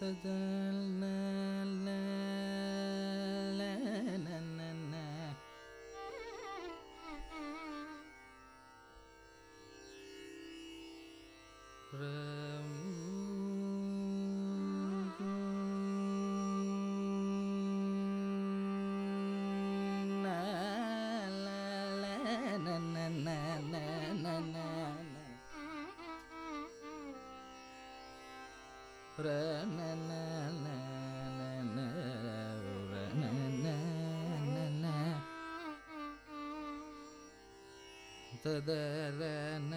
تدلنا ಸದರನ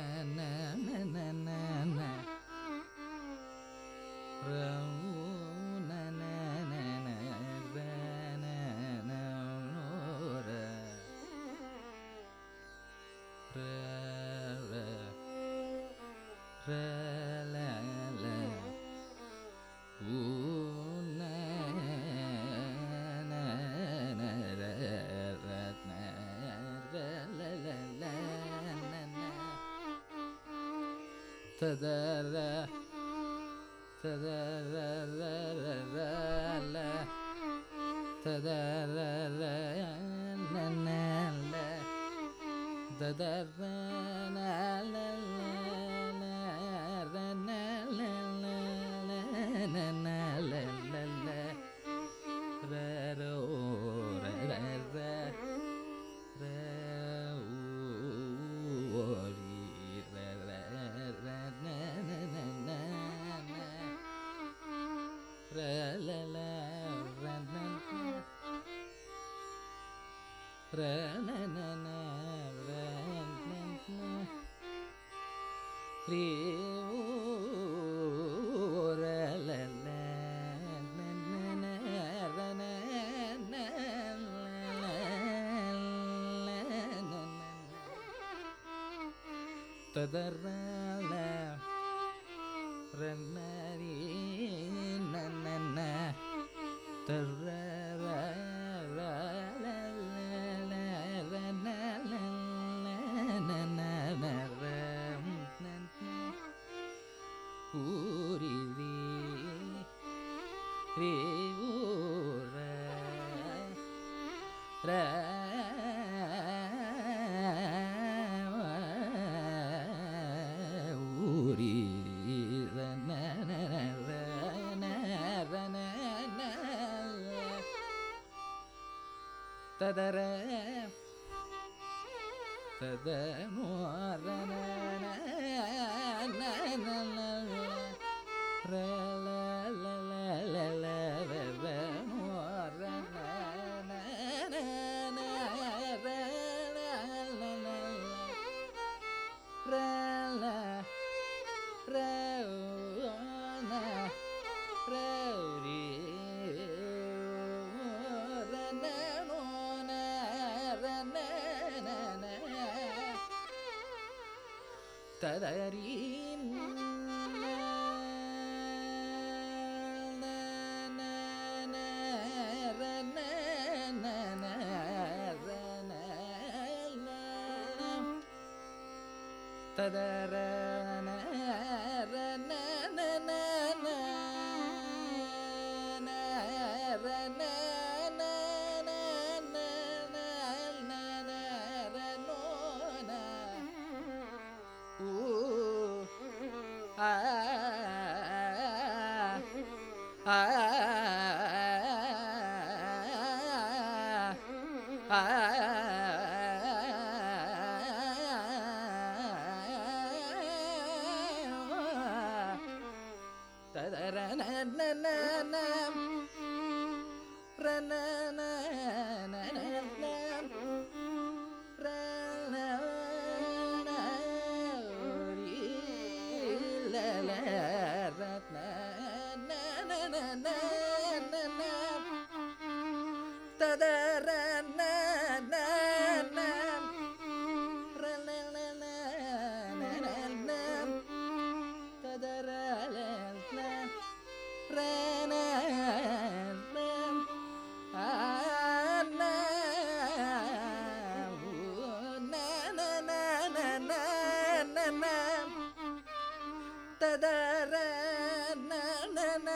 da da da ಕೂರಿದಿ ರೇ ಊರ ಊರಿ ರನ ರನ ರನ ತದರ det தர நன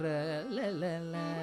la la la. la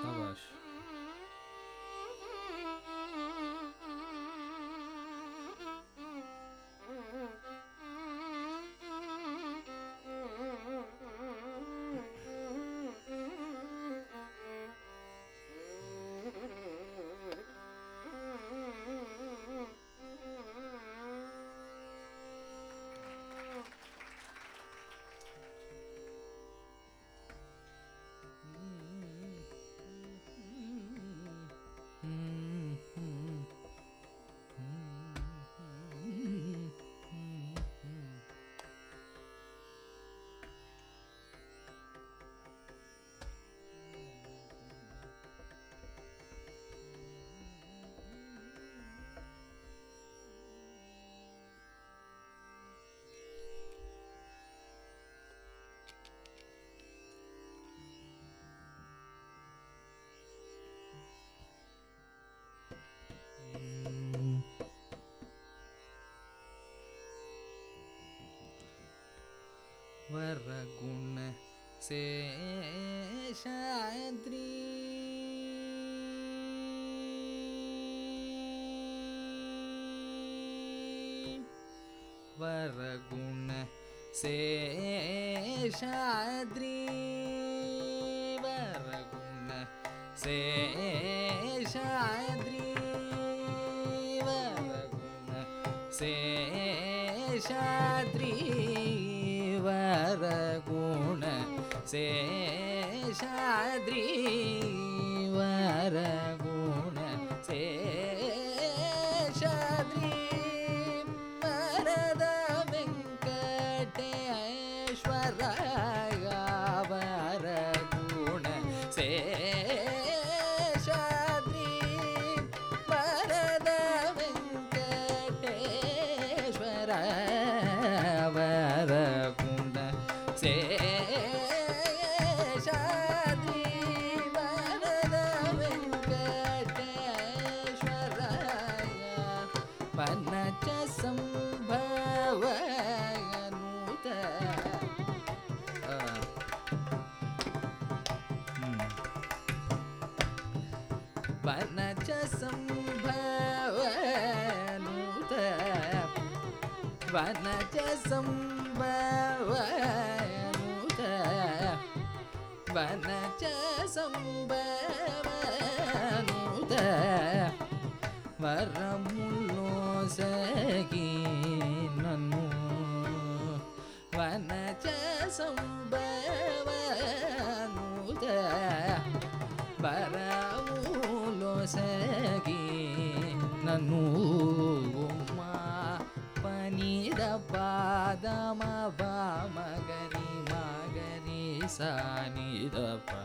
Tchau, baixo. वरगुण गुण शेशाी वर गुण शेशाी वरगुण गुण शेशाी वर गुण शेशा साद्रीवर वन च सम्भवनुत वन च सम्भवनुत वन च सम्भवनुत संभव सानी र पा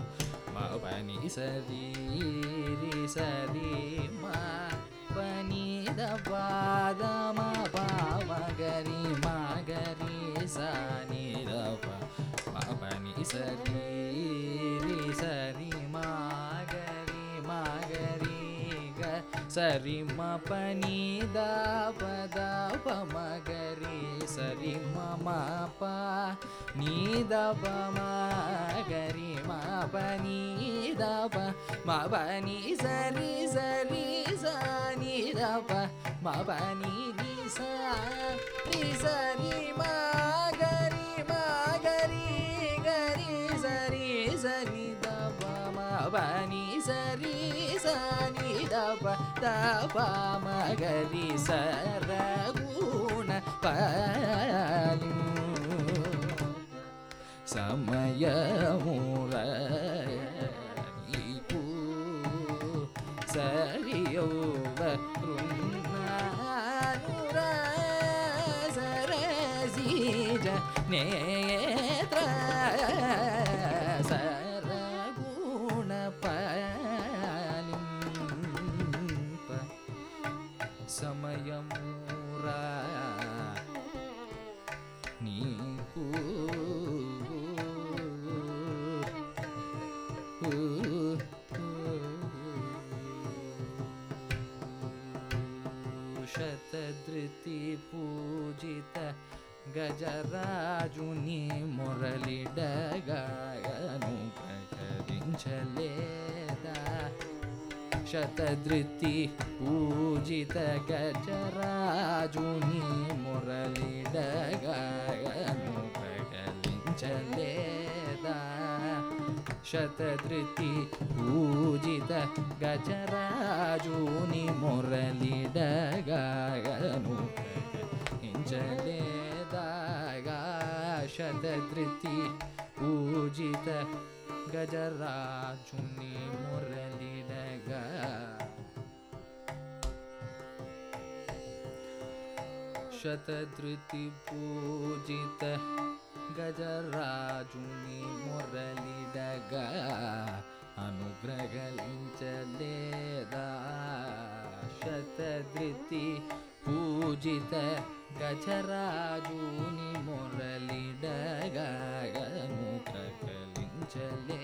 मागरी मागरी सानी दबा सरिमापनि धी सरि मी दपमा गी मी धा मानि सरि सनि सनि धा मि नि పామగరి సరగుణ పాలి. సమయముల సరియో पूजित गजराजुनि मुरली डगायन चलेदा शतधृती पूजित गजराजुनि मुरली डगायन कगलिं चलेदा शत धृती पूजित गजराजूनि मुरली जले दा पूजित गजराजुनि राजूनि मुरलीडगा शतधृती पूजित गजर राजूनि मुरलीडगा अनुग्रहगलेदा पूजित గజరాజుని ముఖ కలించలే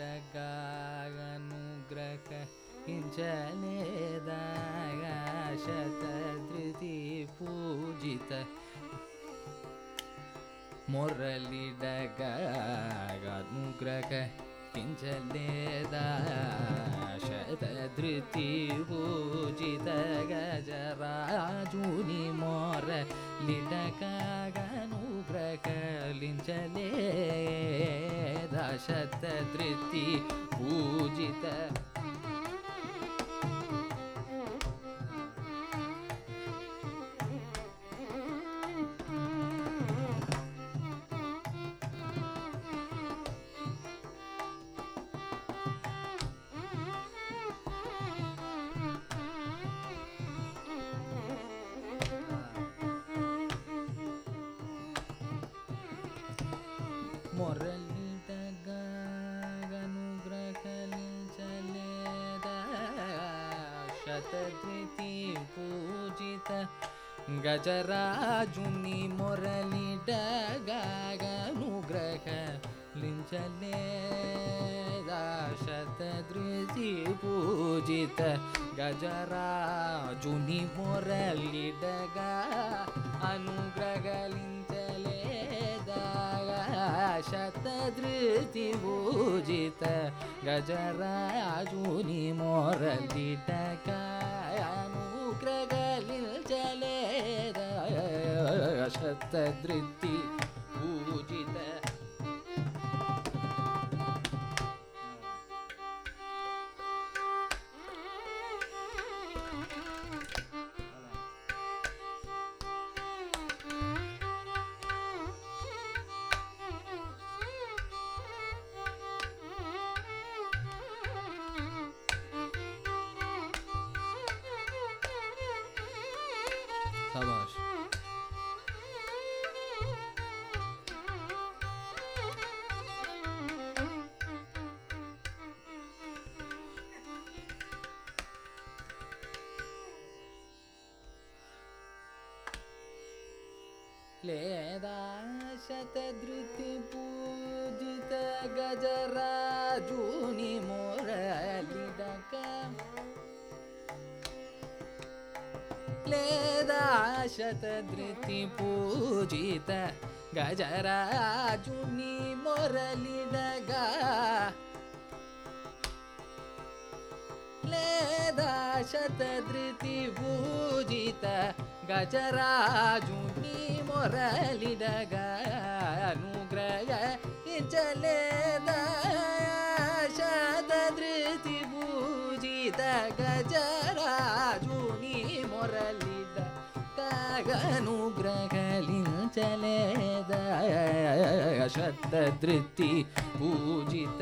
गा गुग्र किञ्चलेदा गा शत धृति पूजित मोर लीड गुग्रह किञ्चत पूजित ग राजूनि मोर शतधृति पूजित पद्धति पूजित। गजराजुनि मुरलिडगानुग्रह लिञ्चले दाशतदृशि पूजित। गजराजुनि मुरलिडगा अनुग्रह लिञ्चले शतदृति पूजित। गजराजुनि मोरलिडगा शतधृति पूजित। शाबाश शत गजराजूनि मोरी लगा लेदा शत धृती पूजित गजराजूनि मोरली लेदा शत धृती శతధృతి పూజిత గజరాజుని మొరలిడగా అనుగ్రహ ఇచ్చలేదా శతధృతి పూజిత గజరాజుని మొరలిడ కాగనుగ్రహలించలేదా శతధృతి పూజిత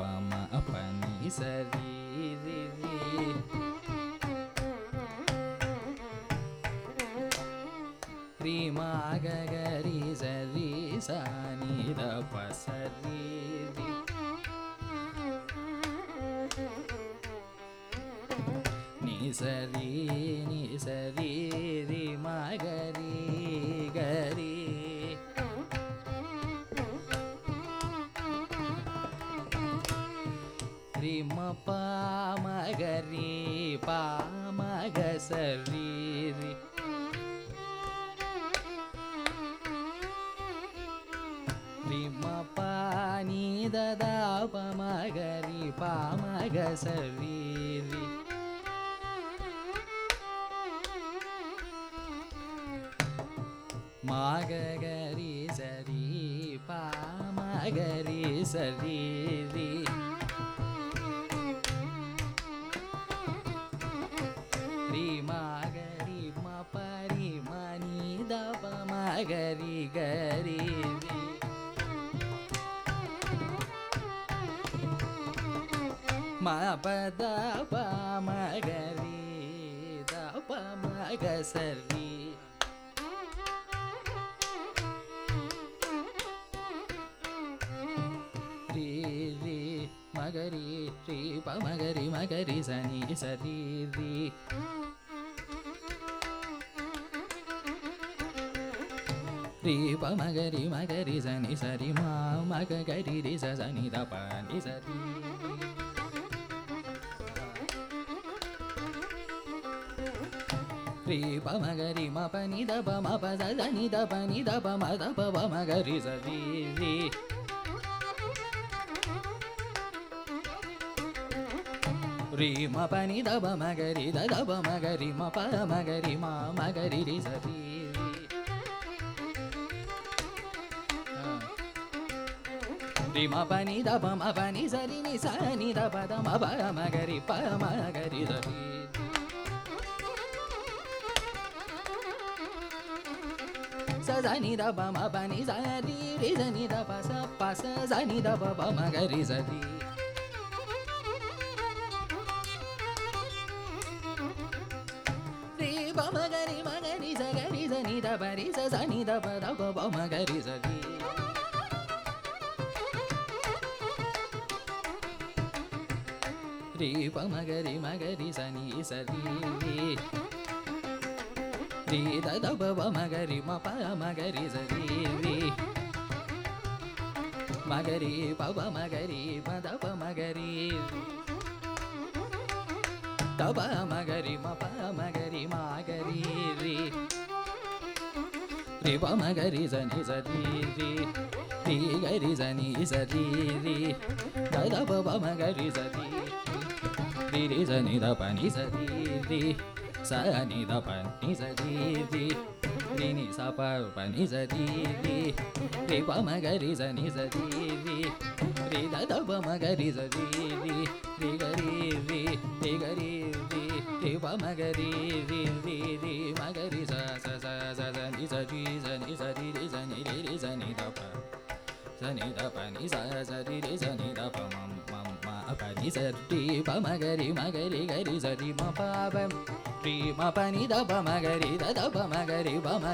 పమ పని సరి రి రి రి మా గ గరి సరి సాని ద ప సరి రి ని సరి ரிமா கரி மா பரி மணி தப மகரி கரி மபத மகரி தப மக சரி மகரி ஸ்ரீ பமகரி மகரி சனி சரி ri pa ma ga ri ma ga ri sa ni sa ri ma ma ga ga ri ri sa sa ni ta pa ni sa ri ri pa ma ga ri ma pa ni da pa ma pa sa sa ni da pa ni da pa ma da pa pa ma ga ri sa ri ri ri ma pa ni da pa ma ga ri da da pa ma ga ri ma pa ma ga ri ma ma ga ri ri sa ri ri ma pa ni da pa ma pa ni sa ri ni sa ni da pa da ma pa ma ga ri pa ma ga ri da ri sa sa ni da pa ma pa ni sa ri ri sa ni da pa sa pa sa sa ni da pa pa ma ga ri sa ri ri pa ma ga ri ma ga ri sa ga ri sa ni da pa ri sa sa ni da pa da pa pa ma ga ri sa ri रिप मागरी मागरी जानी मागरी मिरी मागरी मे माघरी मे rib माघरि जानी जी गरी जानी ददा बबा माघरि ज đi đi giờ ni đi đi sa ni đập đi đi đi. Đi đi pa ma đi. Đi đi đi da đi đi đi đi. Ga đi đi. Đi đi đi. Đi pa đi đi đi đi. Đi đi, giờ ni giờ đi đi giờ ni đi đi giờ ni đập sa ni đập ni స స స ని స రి స ని స రి రి స ని రి రి స ని ద ప స ని ద ప ని స స రి రి స ని ద ప మ మ మ ప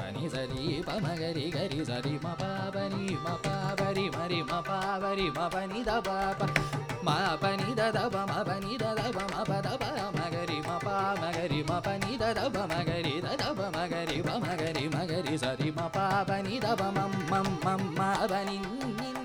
ని స రి ప మ గ రి మ గ రి గ రి స రి మ ప ప రి మ ప ని ద ప మ గ రి ద ద ప మ గ రి ప మ గ రి ప మ గ రి మ గ రి స గ రి స ని ద ప ని స రి ప మ గ రి గ రి స రి మ ప ప ని మ ప ప రి మ రి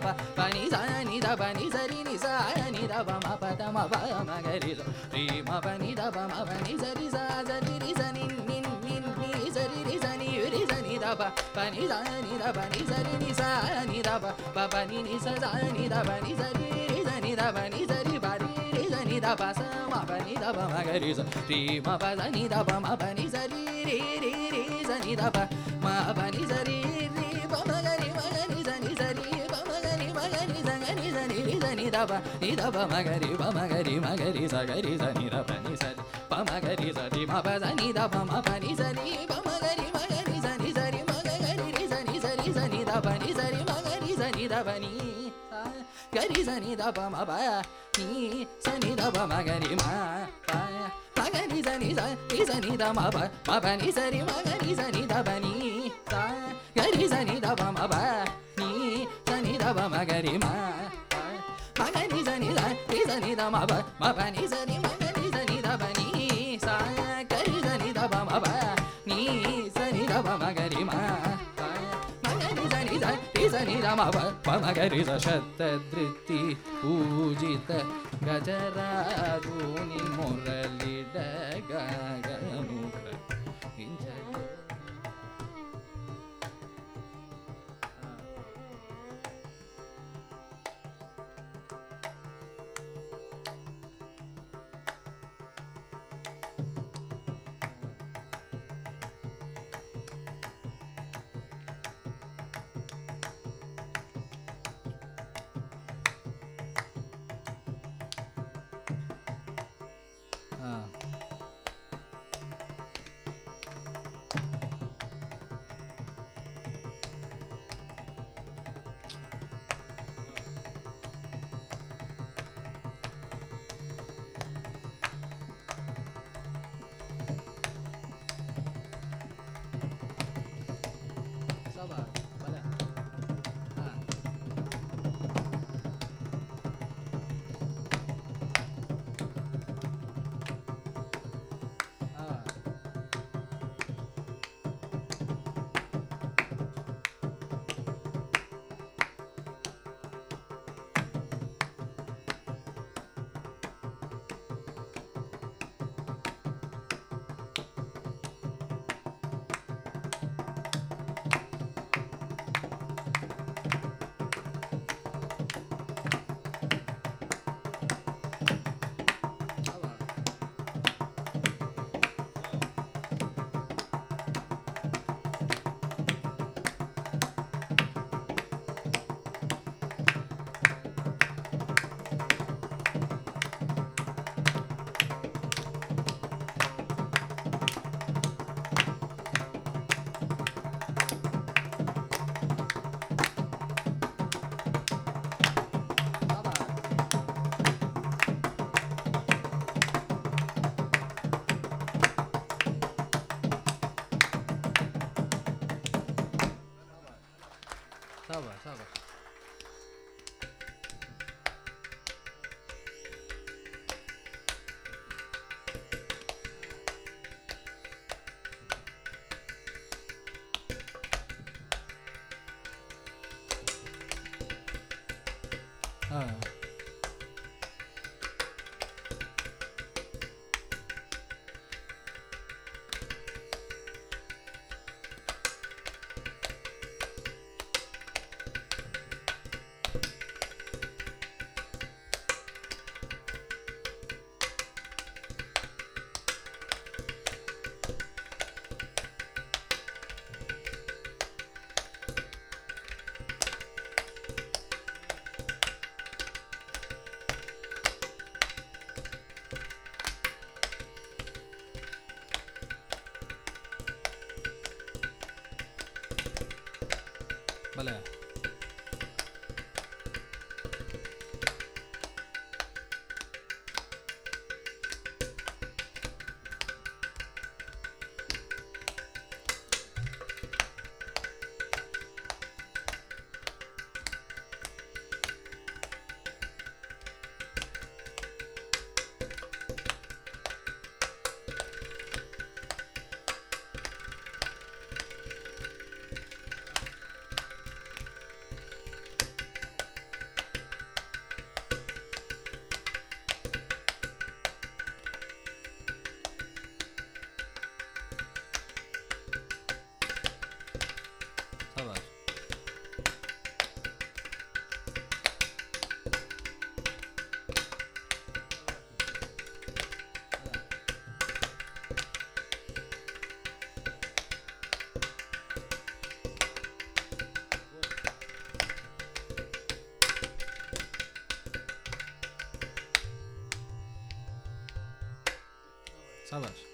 巴尼扎尼达巴尼扎尼萨阿尼达巴玛巴达玛巴玛格尔兹提玛巴尼达巴玛巴尼扎尼萨扎尼萨尼尼尼尼尼扎尼萨尼乌尼达巴巴尼扎尼达巴尼扎尼萨阿尼达巴巴巴尼尼萨扎尼达巴尼扎尼尼扎尼达巴尼扎里巴里尼扎尼达巴萨玛巴尼达巴玛格尔兹提玛巴扎尼达巴玛巴尼扎里里里里扎尼达巴玛巴尼扎里。నిదబ నిదబ మగరి బ మగరి మగరి సగరి సని ర పని సరి ప మగరి సరి మ ప సని ద ప మ పని సరి బ మగరి మగరి సని సరి మగరి రి సని సరి సని ద పని సరి మగరి సని ద పని గరి సని ద ప మ ప నీ సని ద ప మగరి మ ప మగరి సని సని సని ద మ ప మ పని సరి మగరి సని ద పని స గరి సని ద ప మ ప నీ సని ద ప మగరి మ மக நிச நில நிச நித மப மப நிச நி மக நிச நித ப நீ சா கரிச நித ப மப நீ ச நித ப மகரி மா மக நிச நித நிச நித மப ப Salar.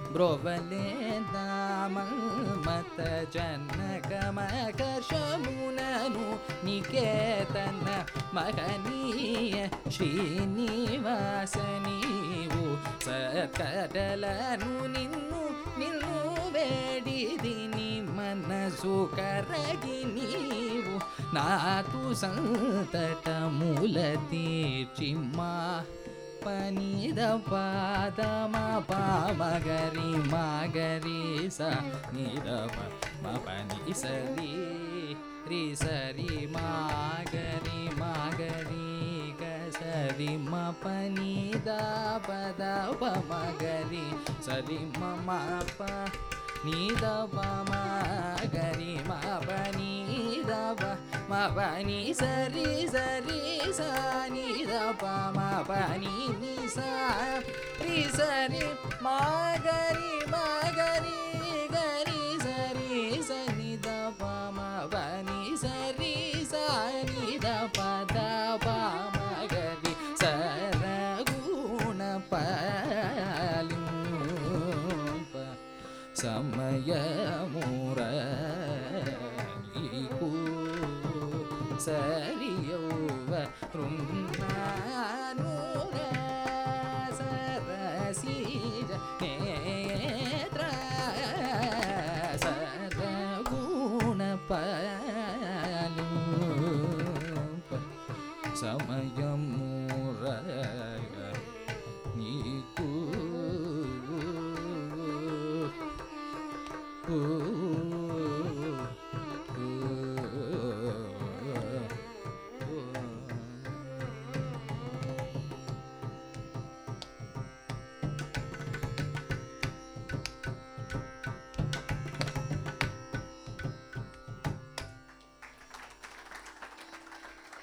ಭಕ್ತುಡಕು ಪ್ರಕ್ಲಾತುನಿ ಮುನುನಿ ಬ್ರೋವಲೇದಾಮತ ಜನಕಮಕರ್ಷಮುನನು ನಿಕೇತನ ಮಹನೀಯ ಶ್ರೀನಿವಾಸ ನೀವು ಸತ್ಕಟಲನು ನಿನ್ನು ನಿನ್ನು ಬೇಡಿದಿನಿ ಮನಸ್ಸು ಕರಗಿ ನೀವು ನಾತು ಸಂತಟ ಮೂಲ ತೀರ್ಚಿಮ್ಮ पी दपाद मा गी स निीरि मारि मागरि गीमापनि दा मागरि सरि म मापादपा मारि मानि द मीरि सनि दपा பனி நிசா ரிசரி மாகரி மாகரி கரி சரி சனி த பம பனி சரி சரி த பத பமகரி சர குண பலிம் சமய மூர சரி